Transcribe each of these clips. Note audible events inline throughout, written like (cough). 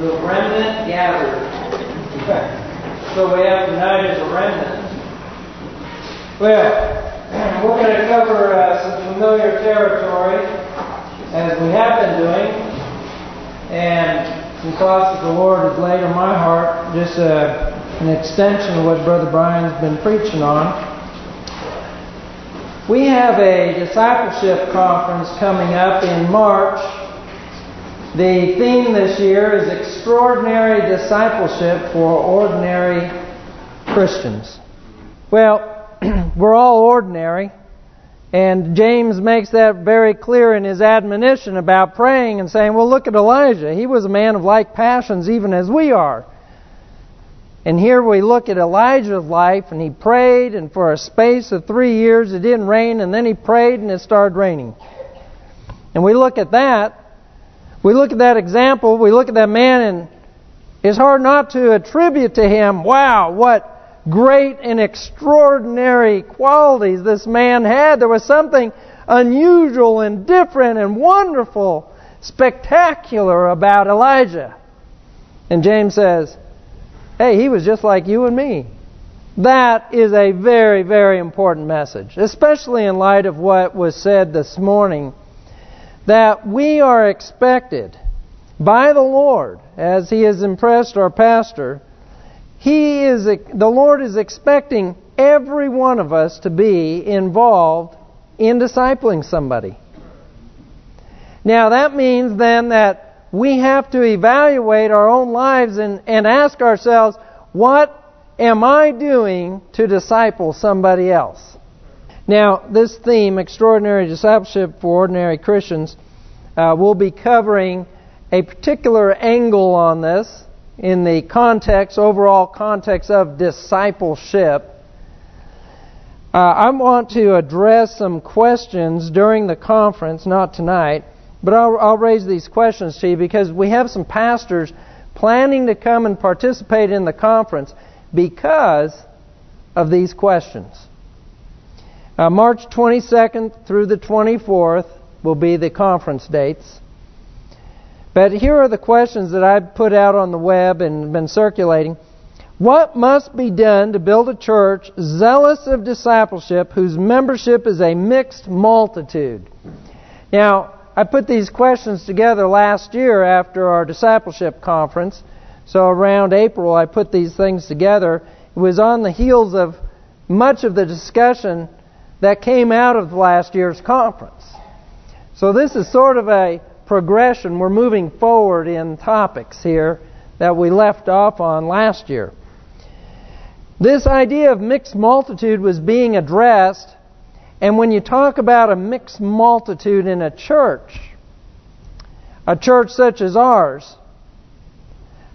The remnant gathered. so we have tonight is a remnant. Well, we're going to cover uh, some familiar territory as we have been doing. And some thoughts that the Lord has laid on my heart, just uh, an extension of what Brother Brian's been preaching on. We have a discipleship conference coming up in March. The theme this year is Extraordinary Discipleship for Ordinary Christians. Well, (clears throat) we're all ordinary. And James makes that very clear in his admonition about praying and saying, well, look at Elijah. He was a man of like passions even as we are. And here we look at Elijah's life, and he prayed, and for a space of three years it didn't rain, and then he prayed, and it started raining. And we look at that, we look at that example, we look at that man, and it's hard not to attribute to him, wow, what great and extraordinary qualities this man had. There was something unusual and different and wonderful, spectacular about Elijah. And James says, Hey, he was just like you and me. That is a very, very important message, especially in light of what was said this morning, that we are expected by the Lord, as He has impressed our pastor, He is the Lord is expecting every one of us to be involved in discipling somebody. Now that means then that we have to evaluate our own lives and, and ask ourselves, what am I doing to disciple somebody else? Now, this theme, Extraordinary Discipleship for Ordinary Christians, uh, we'll be covering a particular angle on this in the context, overall context of discipleship. Uh, I want to address some questions during the conference, not tonight, but I'll, I'll raise these questions to you because we have some pastors planning to come and participate in the conference because of these questions. Uh, March 22nd through the 24th will be the conference dates. But here are the questions that I've put out on the web and been circulating. What must be done to build a church zealous of discipleship whose membership is a mixed multitude? Now, I put these questions together last year after our discipleship conference. So around April, I put these things together. It was on the heels of much of the discussion that came out of last year's conference. So this is sort of a progression. We're moving forward in topics here that we left off on last year. This idea of mixed multitude was being addressed and when you talk about a mixed multitude in a church, a church such as ours,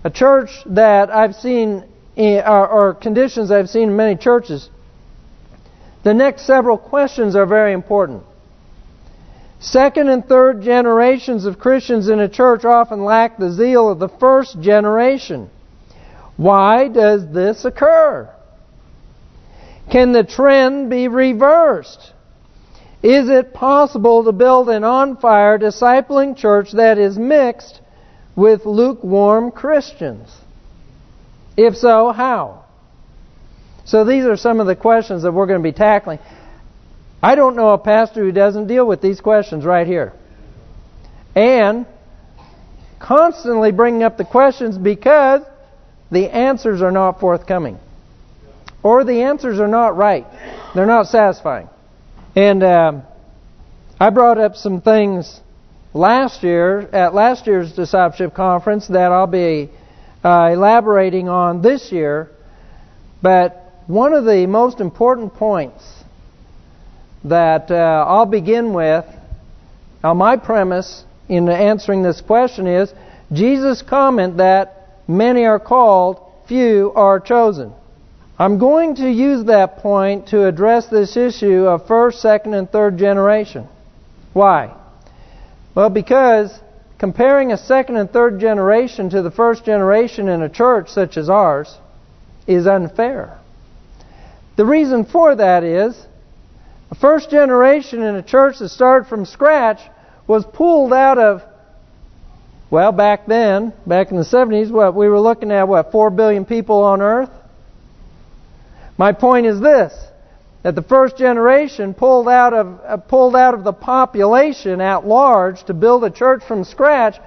a church that I've seen, eh, or, or conditions I've seen in many churches, the next several questions are very important. Second and third generations of Christians in a church often lack the zeal of the first generation. Why does this occur? Can the trend be reversed? Is it possible to build an on-fire discipling church that is mixed with lukewarm Christians? If so, how? So these are some of the questions that we're going to be tackling. I don't know a pastor who doesn't deal with these questions right here. And constantly bringing up the questions because the answers are not forthcoming. Or the answers are not right. They're not satisfying. And um, I brought up some things last year at last year's discipleship conference that I'll be uh, elaborating on this year. But one of the most important points that uh, I'll begin with on my premise in answering this question is Jesus' comment that many are called, few are chosen. I'm going to use that point to address this issue of first, second, and third generation. Why? Well, because comparing a second and third generation to the first generation in a church such as ours is unfair. The reason for that is a first generation in a church that started from scratch was pulled out of Well, back then, back in the 70s, what we were looking at, what, 4 billion people on earth? My point is this, that the first generation pulled out of uh, pulled out of the population at large to build a church from scratch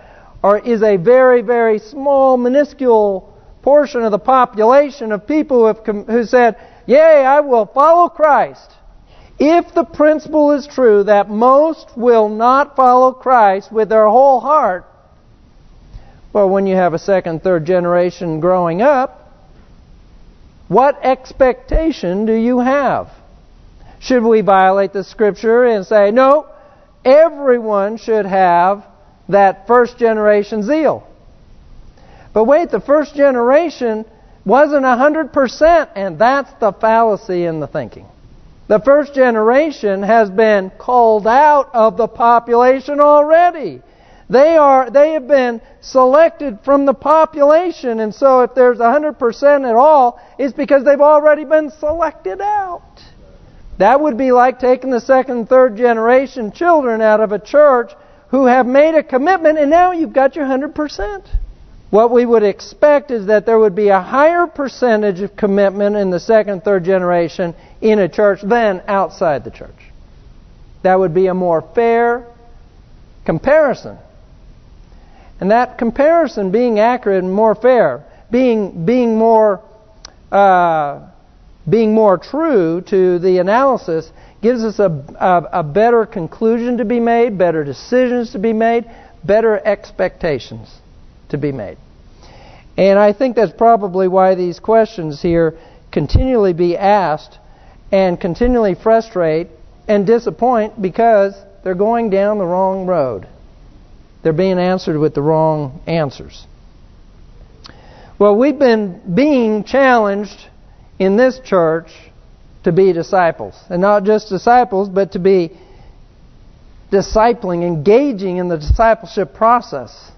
or is a very, very small, minuscule portion of the population of people who, have, who said, Yea, I will follow Christ. If the principle is true that most will not follow Christ with their whole heart, well, when you have a second, third generation growing up, what expectation do you have? Should we violate the Scripture and say, no, everyone should have that first generation zeal? But wait, the first generation wasn't 100%, and that's the fallacy in the thinking. The first generation has been called out of the population already. They are they have been selected from the population, and so if there's 100% at all, it's because they've already been selected out. That would be like taking the second and third generation children out of a church who have made a commitment and now you've got your 100%. What we would expect is that there would be a higher percentage of commitment in the second third generation in a church than outside the church. That would be a more fair comparison. And that comparison being accurate and more fair, being, being more uh, being more true to the analysis gives us a, a, a, better conclusion to be made, better decisions to be made, better expectations to be made. And I think that's probably why these questions here continually be asked and continually frustrate and disappoint because they're going down the wrong road. They're being answered with the wrong answers. Well, we've been being challenged in this church to be disciples. And not just disciples, but to be discipling, engaging in the discipleship process.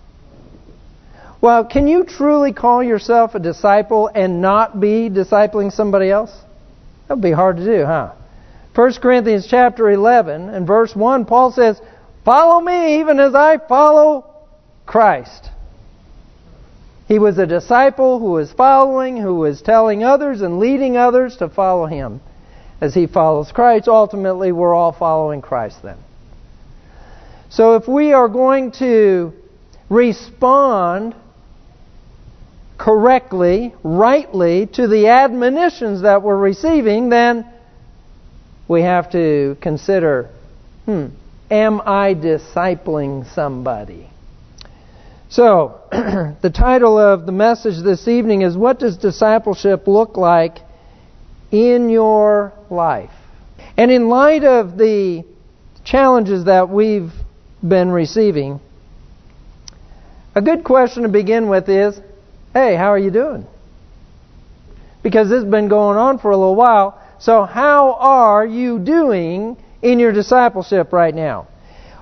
Well, can you truly call yourself a disciple and not be discipling somebody else? That would be hard to do, huh? 1 Corinthians chapter 11 and verse 1, Paul says, Follow me even as I follow Christ. He was a disciple who was following, who was telling others and leading others to follow him. As he follows Christ, ultimately we're all following Christ then. So if we are going to respond correctly, rightly, to the admonitions that we're receiving, then we have to consider, hmm, am I discipling somebody? So, (clears throat) the title of the message this evening is What Does Discipleship Look Like in Your Life? And in light of the challenges that we've been receiving, a good question to begin with is, hey, how are you doing? Because this has been going on for a little while. So how are you doing in your discipleship right now?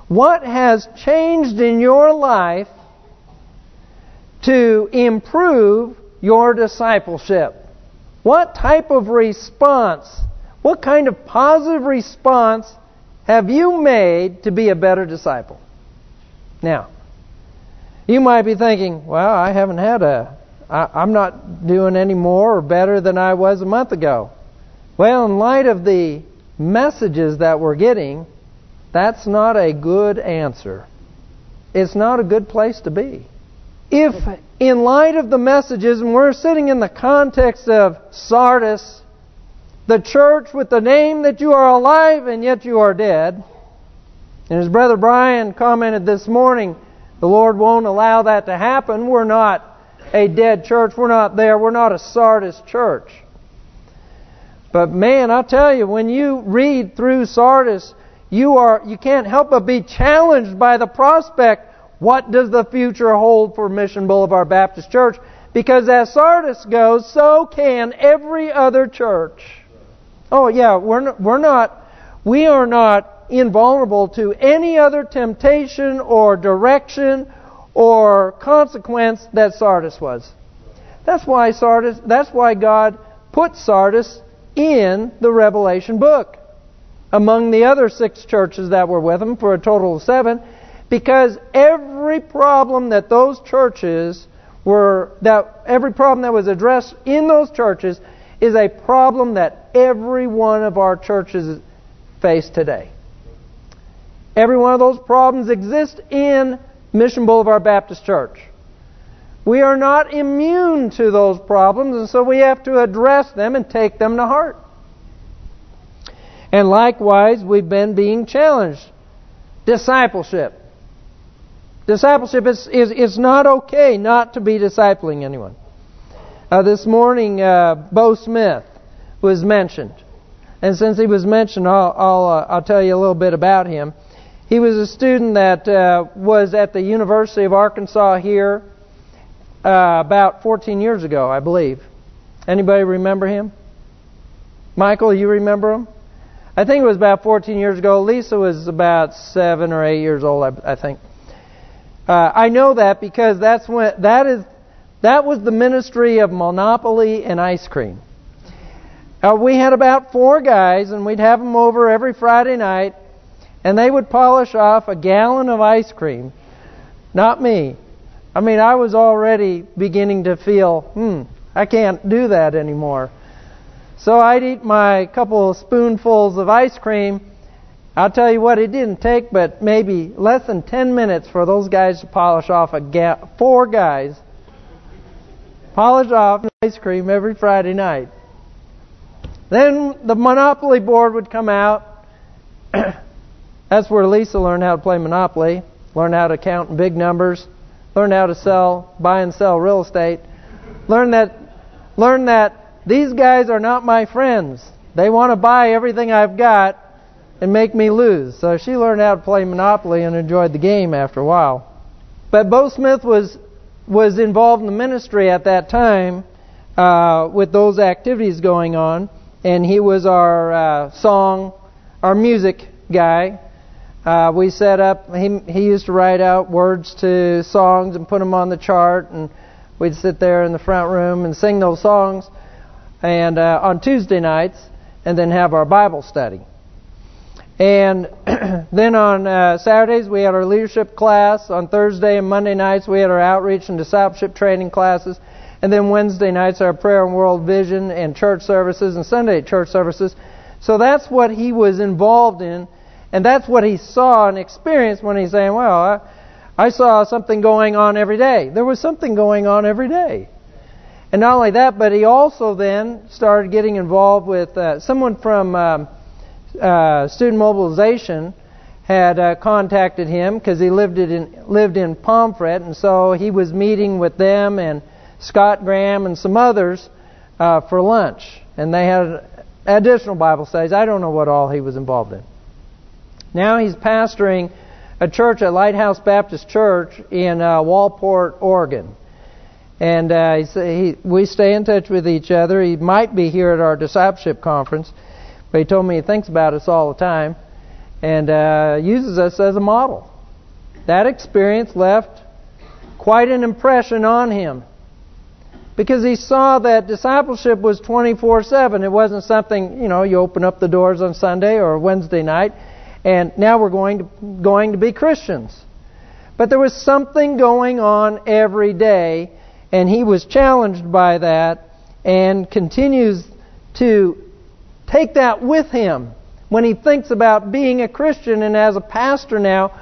What has changed in your life to improve your discipleship? What type of response, what kind of positive response have you made to be a better disciple? Now, you might be thinking, well, I haven't had a, I, I'm not doing any more or better than I was a month ago. Well, in light of the messages that we're getting, that's not a good answer. It's not a good place to be if in light of the messages, and we're sitting in the context of Sardis, the church with the name that you are alive and yet you are dead, and as Brother Brian commented this morning, the Lord won't allow that to happen. We're not a dead church. We're not there. We're not a Sardis church. But man, I tell you, when you read through Sardis, you are you can't help but be challenged by the prospect what does the future hold for Mission Boulevard Baptist Church? Because as Sardis goes, so can every other church. Oh yeah, we're we're not, we are not invulnerable to any other temptation or direction or consequence that Sardis was. That's why Sardis, that's why God put Sardis in the Revelation book. Among the other six churches that were with him, for a total of seven, because every problem that those churches were, that every problem that was addressed in those churches is a problem that every one of our churches face today. Every one of those problems exist in Mission Boulevard Baptist Church. We are not immune to those problems, and so we have to address them and take them to heart. And likewise, we've been being challenged. Discipleship. Discipleship is, is, is not okay not to be discipling anyone. Uh, this morning, uh, Bo Smith was mentioned. And since he was mentioned, I'll, I'll, uh, I'll tell you a little bit about him. He was a student that uh, was at the University of Arkansas here uh, about 14 years ago, I believe. Anybody remember him? Michael, you remember him? I think it was about 14 years ago. Lisa was about seven or eight years old, I, I think. Uh, I know that because that's when that is that was the ministry of Monopoly and ice cream. Uh, we had about four guys, and we'd have them over every Friday night, and they would polish off a gallon of ice cream. Not me. I mean, I was already beginning to feel, hmm, I can't do that anymore. So I'd eat my couple of spoonfuls of ice cream, I'll tell you what, it didn't take but maybe less than 10 minutes for those guys to polish off a ga- four guys polish off ice cream every Friday night. Then the Monopoly board would come out. (clears throat) That's where Lisa learned how to play Monopoly, learned how to count in big numbers, learned how to sell, buy and sell real estate, learned that, learned that these guys are not my friends. They want to buy everything I've got and make me lose. So she learned how to play Monopoly and enjoyed the game after a while. But Bo Smith was was involved in the ministry at that time uh, with those activities going on, and he was our uh, song, our music guy. Uh, we set up. He he used to write out words to songs and put them on the chart, and we'd sit there in the front room and sing those songs, and uh, on Tuesday nights, and then have our Bible study. And (clears throat) then on uh, Saturdays, we had our leadership class. On Thursday and Monday nights, we had our outreach and discipleship training classes. And then Wednesday nights, our prayer and world vision and church services, and Sunday church services. So that's what he was involved in. And that's what he saw and experienced when he's saying, well, I, I saw something going on every day. There was something going on every day. And not only that, but he also then started getting involved with uh, someone from... Um, uh, student mobilization had uh, contacted him because he lived in lived in Pomfret, and so he was meeting with them and Scott Graham and some others uh, for lunch, and they had additional Bible studies. I don't know what all he was involved in. Now he's pastoring a church at Lighthouse Baptist Church in uh, Waldport, Oregon. And uh, he, he, we stay in touch with each other. He might be here at our discipleship conference. But he told me he thinks about us all the time and uh, uses us as a model. That experience left quite an impression on him because he saw that discipleship was 24/7. It wasn't something you know you open up the doors on Sunday or Wednesday night, and now we're going to going to be Christians. But there was something going on every day, and he was challenged by that, and continues to take that with him when he thinks about being a Christian and as a pastor now,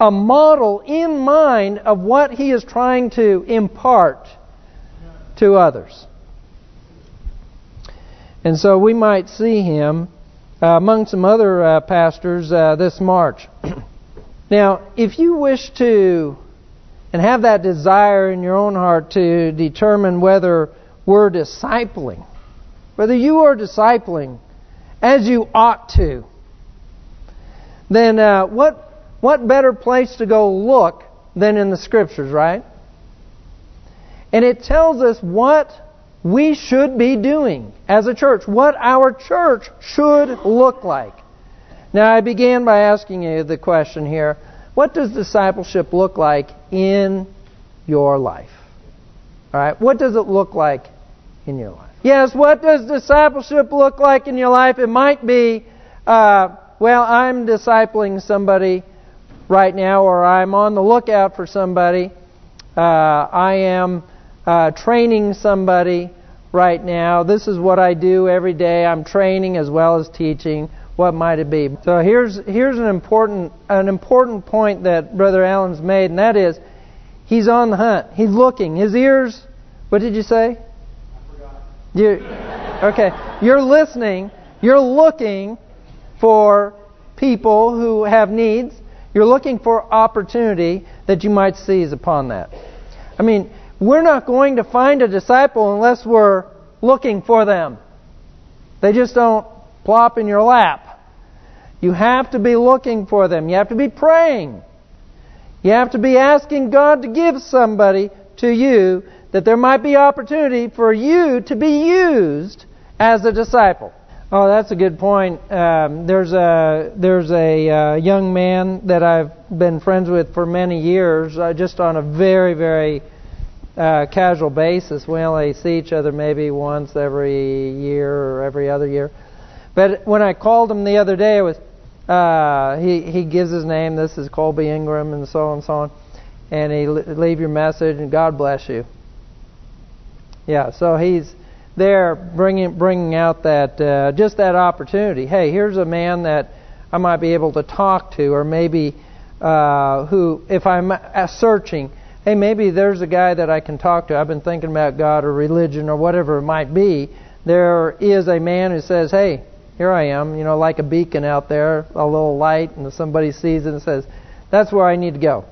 a model in mind of what he is trying to impart to others. And so we might see him among some other uh, pastors uh, this March. (clears throat) now, if you wish to and have that desire in your own heart to determine whether we're discipling, whether you are discipling as you ought to, then uh, what what better place to go look than in the Scriptures, right? And it tells us what we should be doing as a church, what our church should look like. Now, I began by asking you the question here what does discipleship look like in your life? All right, what does it look like in your life? Yes, what does discipleship look like in your life? It might be, uh, well, I'm discipling somebody right now, or I'm on the lookout for somebody. Uh, I am uh, training somebody right now. This is what I do every day. I'm training as well as teaching. What might it be? So here's here's an important an important point that Brother Allen's made, and that is he's on the hunt. He's looking. His ears. What did you say? You okay? You're listening. You're looking for people who have needs. You're looking for opportunity that you might seize upon that. I mean, we're not going to find a disciple unless we're looking for them. They just don't plop in your lap. You have to be looking for them. You have to be praying. You have to be asking God to give somebody to you that there might be opportunity for you to be used as a disciple. Oh, that's a good point. Um, there's a there's a uh, young man that I've been friends with for many years, uh, just on a very very uh, casual basis. We only see each other maybe once every year or every other year. But when I called him the other day, it was uh, he he gives his name. This is Colby Ingram, and so on and so on. And he leave your message, and God bless you. Yeah, so he's there bringing bringing out that uh, just that opportunity. Hey, here's a man that I might be able to talk to, or maybe uh, who, if I'm searching hey, maybe there's a guy that I can talk to. I've been thinking about God or religion or whatever it might be. There is a man who says, hey, here I am, you know, like a beacon out there, a little light, and somebody sees it and says, that's where I need to go.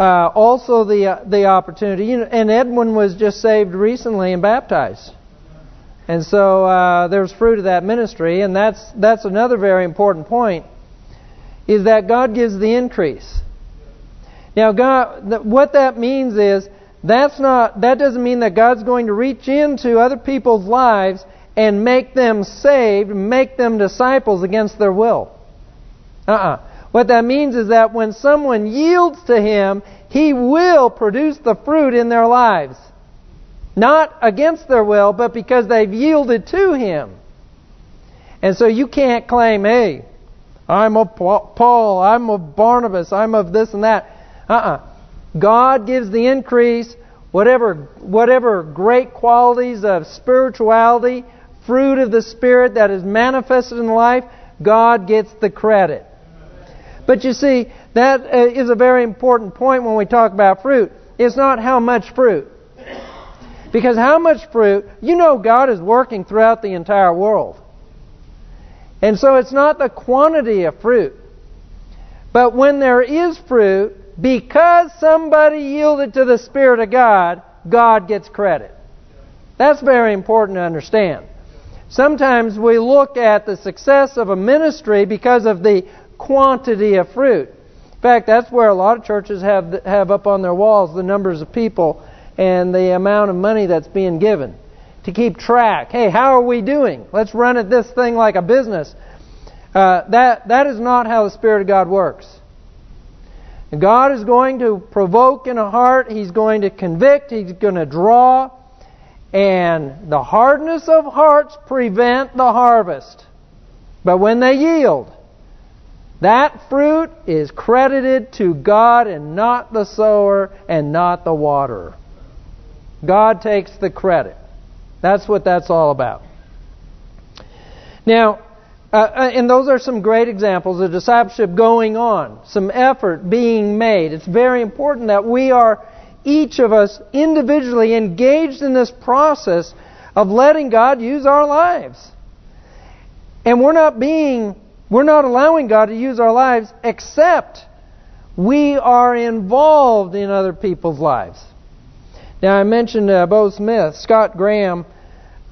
Uh, also, the uh, the opportunity, you know, and Edwin was just saved recently and baptized, and so uh, there's fruit of that ministry, and that's that's another very important point, is that God gives the increase. Now, God, what that means is that's not that doesn't mean that God's going to reach into other people's lives and make them saved, make them disciples against their will. Uh-uh. What that means is that when someone yields to Him, He will produce the fruit in their lives. Not against their will, but because they've yielded to Him. And so you can't claim, hey, I'm of Paul, I'm of Barnabas, I'm of this and that. Uh-uh. God gives the increase. Whatever, whatever great qualities of spirituality, fruit of the Spirit that is manifested in life, God gets the credit. But you see, that uh, a very important point when we talk about fruit. It's not how much fruit. Because how much fruit, you know God is working throughout the entire world. And so it's not the quantity of fruit. But when there is fruit, because somebody yielded to the Spirit of God, God gets credit. That's very important to understand. Sometimes we look at the success of a ministry because of the quantity of fruit. In fact, that's where a lot of churches have have up on their walls the numbers of people and the amount of money that's being given to keep track. Hey, how are we doing? Let's run at this thing like a business. Uh, that that is not how the Spirit of God works. God is going to provoke in a heart. He's going to convict. He's going to draw. And the hardness of hearts prevent the harvest. But when they yield, that fruit is credited to God and not the sower and not the waterer. God takes the credit. That's what that's all about. Now, uh, uh, and those are some great examples of discipleship going on, some effort being made. It's very important that we are, each of us, individually engaged in this process of letting God use our lives. And we're not being, we're not allowing God to use our lives except we are involved in other people's lives. Now, I mentioned uh, Bo Smith, Scott Graham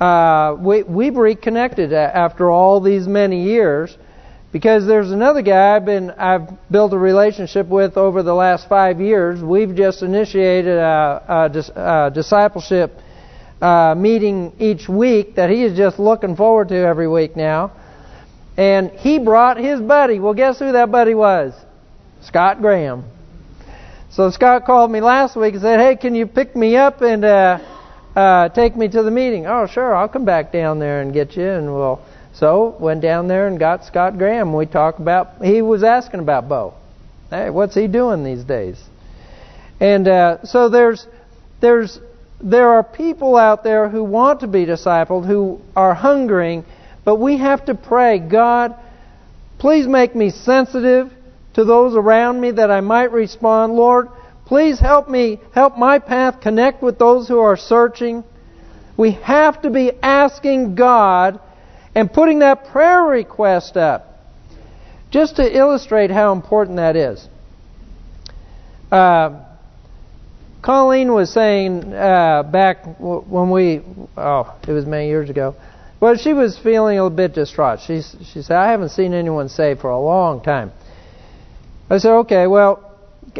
uh, we, we've reconnected after all these many years because there's another guy I've been I've built a relationship with over the last five years. We've just initiated a, a, a discipleship uh, meeting each week that he is just looking forward to every week now. And he brought his buddy. Well, guess who that buddy was? Scott Graham. So Scott called me last week and said, "Hey, can you pick me up and?" Uh, uh, take me to the meeting. Oh, sure, I'll come back down there and get you, and we'll So went down there and got Scott Graham. We talked about. He was asking about Bo. Hey, what's he doing these days? And uh, so there's there's there are people out there who want to be discipled, who are hungering, but we have to pray, God, please make me sensitive to those around me that I might respond. Lord, please help me, help my path connect with those who are searching. We have to be asking God and putting that prayer request up. Just to illustrate how important that is. Uh, Colleen was saying uh, back when we, oh, it was many years ago. Well, she was feeling a bit distraught. She she said, "I haven't seen anyone saved for a long time." I said, "Okay, well,"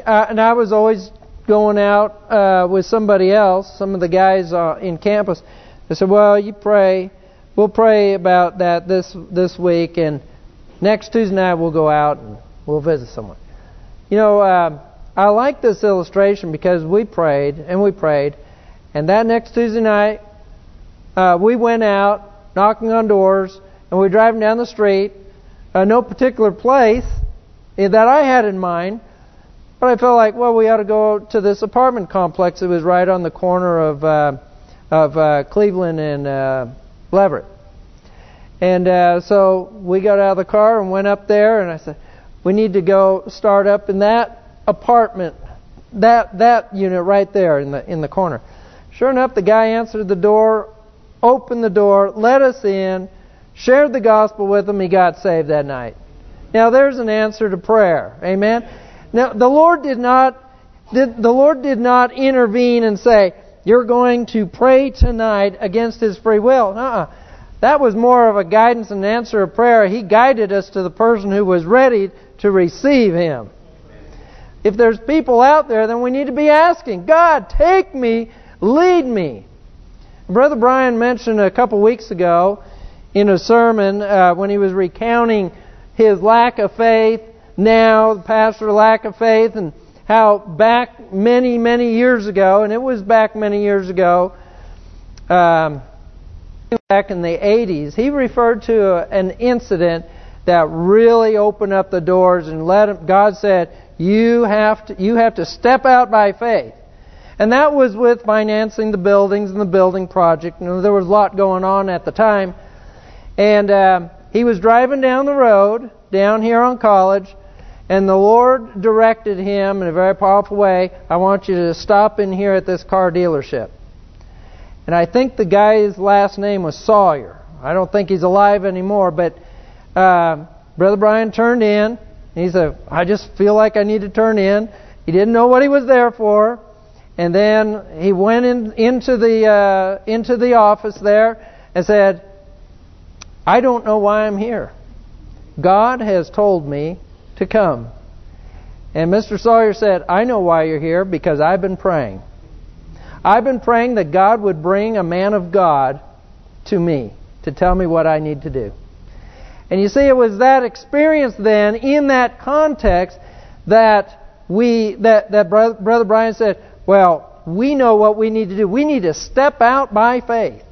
uh, and I was always going out uh, with somebody else, some of the guys uh, in campus. I said, "Well, you pray. We'll pray about that this this week, and next Tuesday night we'll go out and we'll visit someone." You know. Uh, I like this illustration because we prayed and we prayed, and that next Tuesday night, uh, we went out knocking on doors, and we were driving down the street, uh, no particular place that I had in mind, but I felt like, well, we ought to go to this apartment complex. It was right on the corner of uh, of uh, Cleveland and uh, Leverett. And uh, so we got out of the car and went up there, and I said, we need to go start up in that apartment, that that unit right there in the in the corner. Sure enough, the guy answered the door, opened the door, let us in, shared the gospel with him. He got saved that night. Now there's an answer to prayer. Amen. Now the Lord did not did, the Lord did not intervene and say, "You're going to pray tonight against His free will." Uh-uh. That was more of a guidance and answer of prayer. He guided us to the person who was ready to receive Him. If there's people out there, then we need to be asking, God, take me, lead me. Brother Brian mentioned a couple weeks ago in a sermon uh, when he was recounting his lack of faith, now the pastor lack of faith, and how back many, many years ago, and it was back many years ago, um, back in the 80s, he referred to a, an incident that really opened up the doors and let him, God said, you have to, you have to step out by faith. And that was with financing the buildings and the building project. Know, there was a lot going on at the time. And uh, he was driving down the road, down here on college, and the Lord directed him in a very powerful way, I want you to stop in here at this car dealership. And I think the guy's last name was Sawyer. I don't think he's alive anymore, but uh, Brother Brian turned in, he said, I just feel like I need to turn in. He didn't know what he was there for. And then he went in, into the uh, into the office there and said, I don't know why I'm here. God has told me to come. And Mr. Sawyer said, I know why you're here because I've been praying. I've been praying that God would bring a man of God to me to tell me what I need to do. And you see, it was that experience then, in that context, that we that that brother Brian said, "Well, we know what we need to do. We need to step out by faith."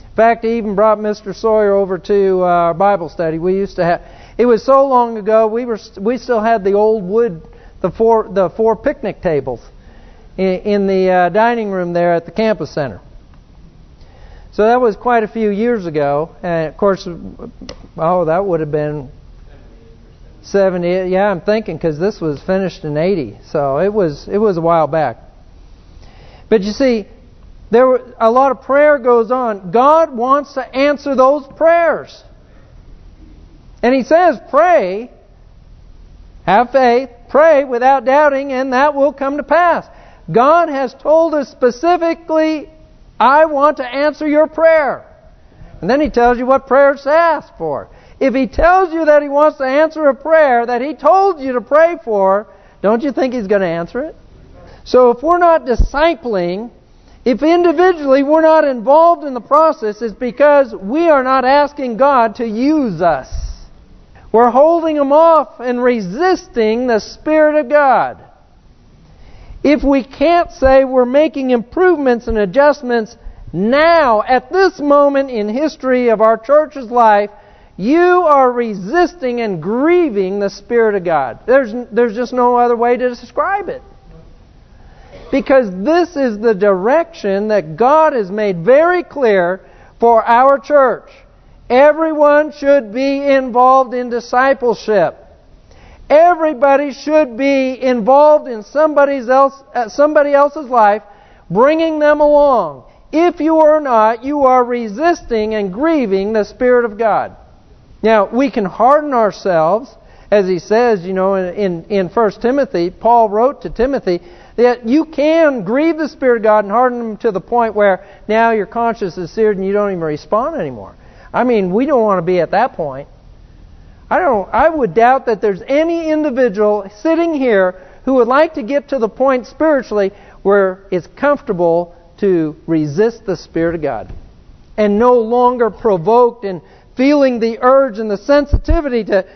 In fact, he even brought Mr. Sawyer over to our Bible study. We used to have. It was so long ago. We were we still had the old wood, the four the four picnic tables, in, in the uh, dining room there at the campus center. So that was quite a few years ago. And of course, oh, that would have been 70. Yeah, I'm thinking because this was finished in 80. So it was it was a while back. But you see, there were, a lot of prayer goes on. God wants to answer those prayers. And He says, pray, have faith, pray without doubting, and that will come to pass. God has told us specifically I want to answer your prayer. And then he tells you what prayers to ask for. If he tells you that he wants to answer a prayer that he told you to pray for, don't you think he's going to answer it? So if we're not discipling, if individually we're not involved in the process, it's because we are not asking God to use us. We're holding them off and resisting the Spirit of God. If we can't say we're making improvements and adjustments now, at this moment in history of our church's life, you are resisting and grieving the Spirit of God. There's, there's just no other way to describe it. Because this is the direction that God has made very clear for our church. Everyone should be involved in discipleship. Everybody should be involved in somebody, else, uh, somebody else's life, bringing them along. If you are not, you are resisting and grieving the Spirit of God. Now, we can harden ourselves, as he says, you know, in, in, in 1 Timothy, Paul wrote to Timothy, that you can grieve the Spirit of God and harden him to the point where now your conscience is seared and you don't even respond anymore. I mean, we don't want to be at that point. I don't I would doubt that there's any individual sitting here who would like to get to the point spiritually where it's comfortable to resist the Spirit of God and no longer provoked and feeling the urge and the sensitivity to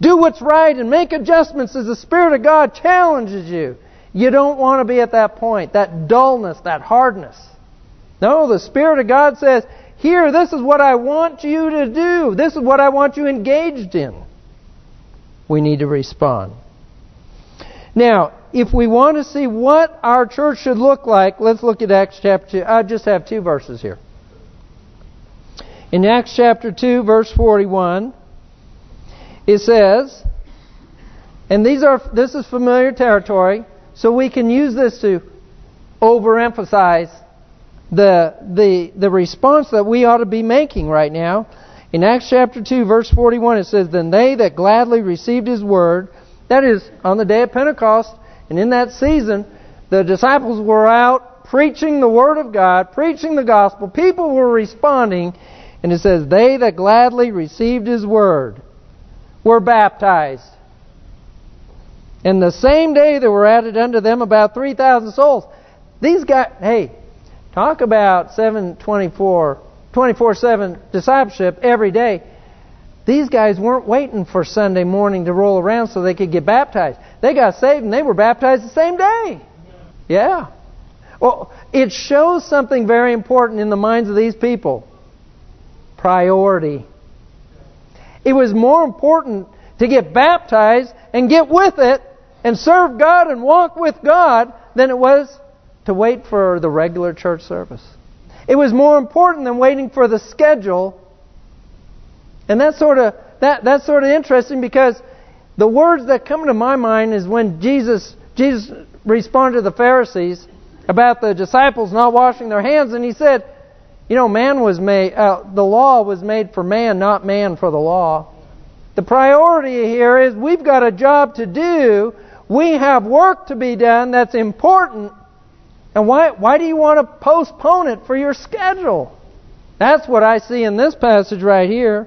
do what's right and make adjustments as the Spirit of God challenges you. You don't want to be at that point, that dullness, that hardness. No, the Spirit of God says, here, this is what I want you to do. This is what I want you engaged in. We need to respond. Now, if we want to see what our church should look like, let's look at Acts chapter 2. I just have two verses here. In Acts chapter 2, verse 41, it says, and these are this is familiar territory, so we can use this to overemphasize the, the, the response that we ought to be making right now. In Acts chapter 2, verse 41, it says, Then they that gladly received his word, that is, on the day of Pentecost, and in that season, the disciples were out preaching the word of God, preaching the gospel. People were responding, and it says, They that gladly received his word were baptized. And the same day there were added unto them about 3,000 souls. These guys, hey, talk about 724, 24-7 discipleship every day. These guys weren't waiting for Sunday morning to roll around so they could get baptized. They got saved and they were baptized the same day. Yeah. Well, it shows something very important in the minds of these people. Priority. It was more important to get baptized and get with it and serve God and walk with God than it was to wait for the regular church service. It was more important than waiting for the schedule. And that's sort of that that's sort of interesting because the words that come to my mind is when Jesus Jesus responded to the Pharisees about the disciples not washing their hands, and he said, "You know, man was made. Uh, the law was made for man, not man for the law." The priority here is we've got a job to do. We have work to be done that's important. And why, why do you want to postpone it for your schedule? That's what I see in this passage right here.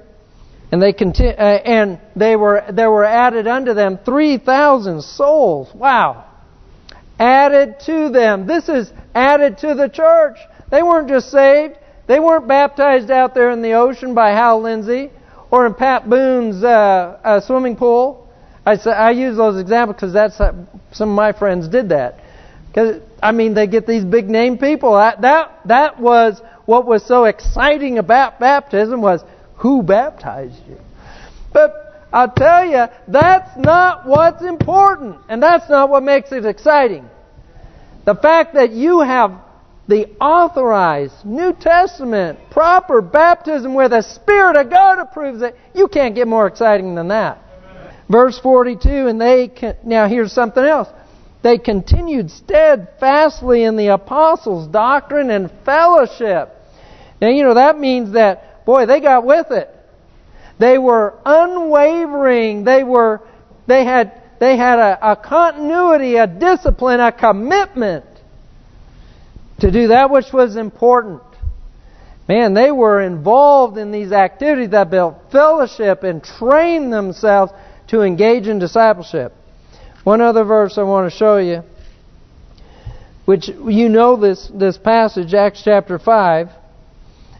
And they continue, uh, and they were there were added unto them three thousand souls. Wow, added to them. This is added to the church. They weren't just saved. They weren't baptized out there in the ocean by Hal Lindsey or in Pat Boone's uh, uh, swimming pool. I, I use those examples because that's some of my friends did that. Because I mean, they get these big name people. That that that was what was so exciting about baptism was who baptized you. But I'll tell you, that's not what's important, and that's not what makes it exciting. The fact that you have the authorized New Testament proper baptism where the Spirit of God approves it, you can't get more exciting than that. Verse 42, and they, can, now here's something else. They continued steadfastly in the apostles' doctrine and fellowship. Now, you know, that means that, boy, they got with it. They were unwavering. They were, they had, they had a, a continuity, a discipline, a commitment to do that which was important. Man, they were involved in these activities that built fellowship and trained themselves to engage in discipleship. One other verse I want to show you, which you know this, this passage, Acts chapter 5,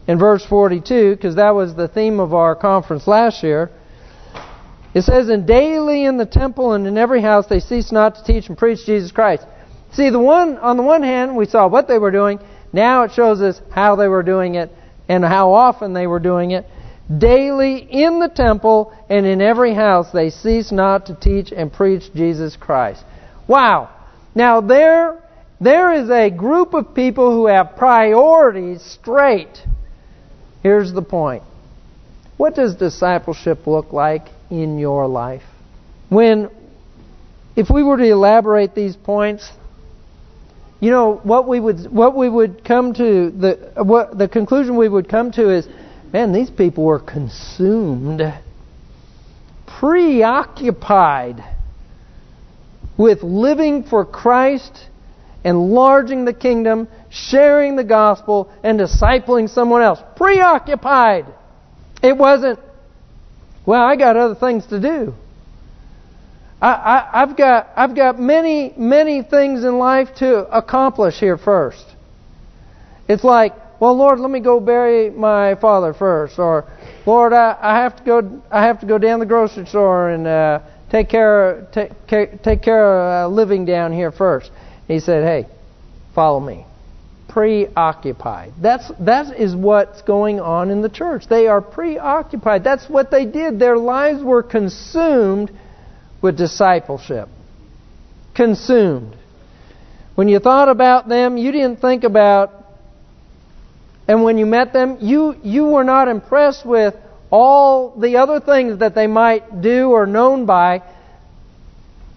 and verse 42, because that was the theme of our conference last year. It says, And daily in the temple and in every house they ceased not to teach and preach Jesus Christ. See, the one on the one hand, we saw what they were doing. Now it shows us how they were doing it and how often they were doing it. Daily in the temple and in every house they cease not to teach and preach Jesus Christ. Wow. Now there, there is a group of people who have priorities straight. Here's the point. What does discipleship look like in your life? When, if we were to elaborate these points, you know what we would what we would come to the what the conclusion we would come to is man these people were consumed preoccupied with living for Christ enlarging the kingdom sharing the gospel and discipling someone else. Preoccupied! It wasn't well I got other things to do. I, have got I've got many many things in life to accomplish here first. It's like, well, Lord, let me go bury my father first, or Lord, I, I have to go I have to go down the grocery store and uh, take care take take care of uh, living down here first. He said, hey, follow me. Preoccupied. That's that is what's going on in the church. They are preoccupied. That's what they did. Their lives were consumed with discipleship. Consumed. When you thought about them, you didn't think about, and when you met them, you, you were not impressed with all the other things that they might do or known by.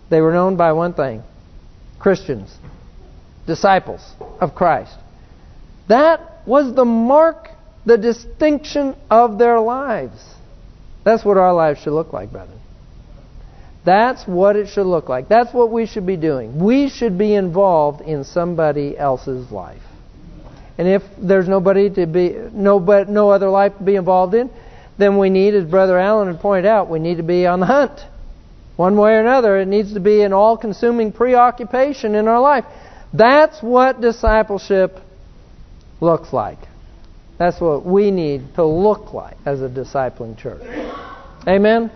They were known by one thing Christians, disciples of Christ. That was the mark, the distinction of their lives. That's what our lives should look like, brethren. That's what it should look like. That's what we should be doing. We should be involved in somebody else's life. And if there's nobody to be no but no other life to be involved in, then we need, as Brother Allen had pointed out, we need to be on the hunt. One way or another, it needs to be an all-consuming preoccupation in our life. That's what discipleship looks like. That's what we need to look like as a discipling church. Amen?